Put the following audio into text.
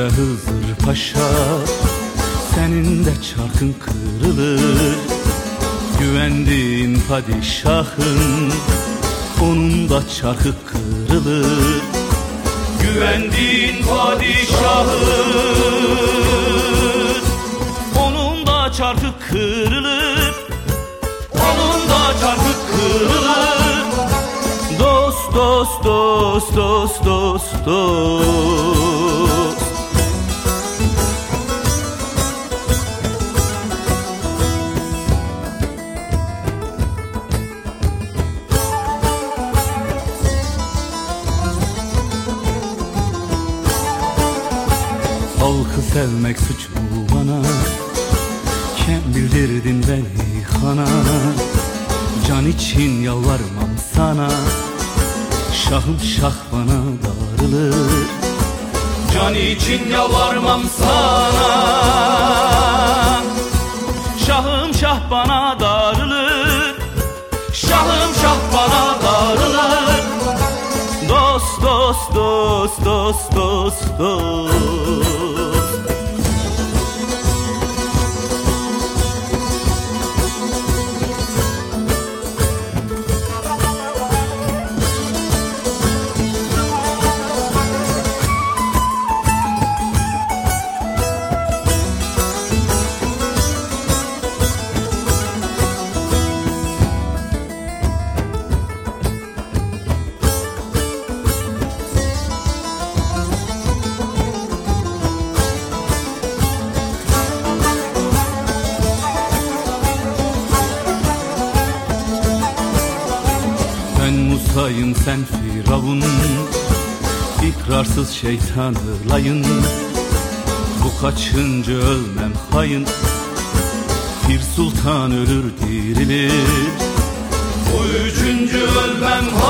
Bire Hızır Paşa Senin de çarkın kırılır. Güvendiğin padişahın Onun da çarkı kırılır. Güvendiğin padişahın Onun da çarkı kırılır. Onun da çarkı kırılır. Dost dost dost dost dost dost Halkı sevmek suç mu bana? Kem bildirdin beni hana? Can için yalvarmam sana. Şahım şah bana darılır. Can için yalvarmam sana. Şahım şah bana darılır. Şahım şah bana darılır. Dost dost dost dost dost dost Musa'yım sen Firavun İkrarsız şeytanı layın. Bu kaçıncı ölmem hayın Bir sultan ölür dirilir. Bu üçüncü ölmem hayır